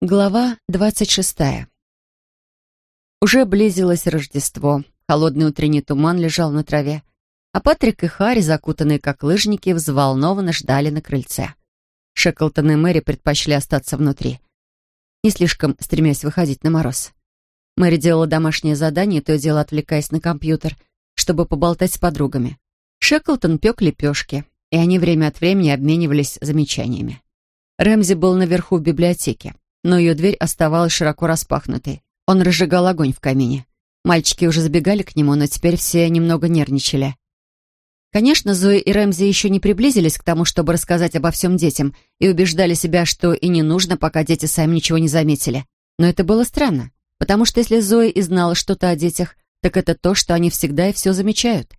Глава двадцать шестая. Уже близилось Рождество. Холодный утренний туман лежал на траве, а Патрик и Харри, закутанные как лыжники, взволнованно ждали на крыльце. Шеклтон и Мэри предпочли остаться внутри, не слишком стремясь выходить на мороз. Мэри делала домашнее задание, то и дело отвлекаясь на компьютер, чтобы поболтать с подругами. Шеклтон пек лепешки, и они время от времени обменивались замечаниями. Рэмзи был наверху в библиотеке но ее дверь оставалась широко распахнутой. Он разжигал огонь в камине. Мальчики уже забегали к нему, но теперь все немного нервничали. Конечно, Зои и Рэмзи еще не приблизились к тому, чтобы рассказать обо всем детям, и убеждали себя, что и не нужно, пока дети сами ничего не заметили. Но это было странно, потому что если Зои и знала что-то о детях, так это то, что они всегда и все замечают.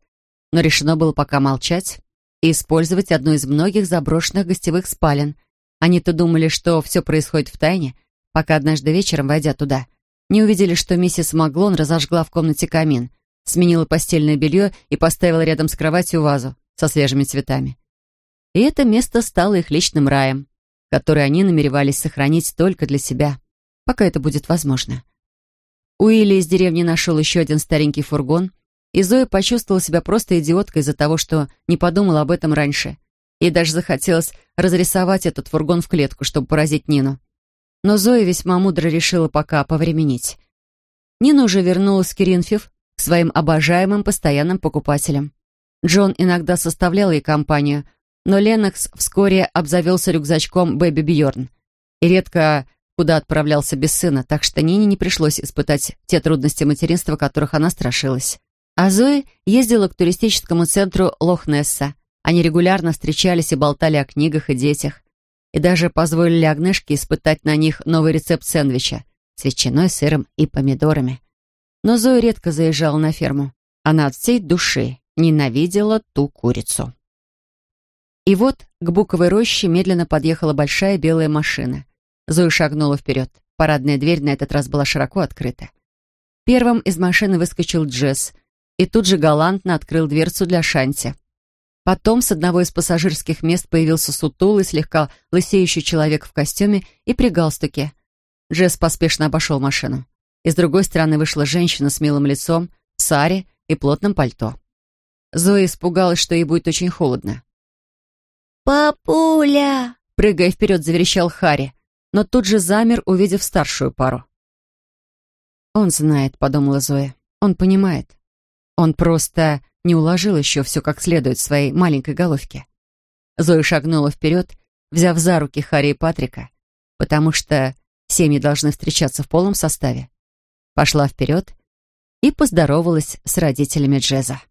Но решено было пока молчать и использовать одну из многих заброшенных гостевых спален — они-то думали, что все происходит в тайне, пока однажды вечером, войдя туда, не увидели, что миссис Маглон разожгла в комнате камин, сменила постельное белье и поставила рядом с кроватью вазу со свежими цветами. И это место стало их личным раем, который они намеревались сохранить только для себя, пока это будет возможно. Уилли из деревни нашел еще один старенький фургон, и Зоя почувствовала себя просто идиоткой из-за того, что не подумала об этом раньше — Ей даже захотелось разрисовать этот фургон в клетку, чтобы поразить Нину. Но Зоя весьма мудро решила пока повременить. Нина уже вернулась в Киринфив к своим обожаемым постоянным покупателям. Джон иногда составлял ей компанию, но Ленокс вскоре обзавелся рюкзачком Бэби Бьорн и редко куда отправлялся без сына, так что Нине не пришлось испытать те трудности материнства, которых она страшилась. А Зоя ездила к туристическому центру Лохнесса, они регулярно встречались и болтали о книгах и детях. И даже позволили Агнешке испытать на них новый рецепт сэндвича с ветчиной, сыром и помидорами. Но Зоя редко заезжала на ферму. Она от всей души ненавидела ту курицу. И вот к буковой роще медленно подъехала большая белая машина. Зоя шагнула вперед. Парадная дверь на этот раз была широко открыта. Первым из машины выскочил Джесс и тут же галантно открыл дверцу для Шанти. Потом с одного из пассажирских мест появился сутулый, слегка лысеющий человек в костюме и при галстуке. Джесс поспешно обошел машину. И с другой стороны вышла женщина с милым лицом, в саре и плотном пальто. Зоя испугалась, что ей будет очень холодно. «Папуля!» — прыгая вперед, заверещал Харри, но тут же замер, увидев старшую пару. «Он знает», — подумала Зоя. «Он понимает. Он просто не уложил еще все как следует в своей маленькой головке. Зоя шагнула вперед, взяв за руки Харри и Патрика, потому что семьи должны встречаться в полном составе. Пошла вперед и поздоровалась с родителями Джеза.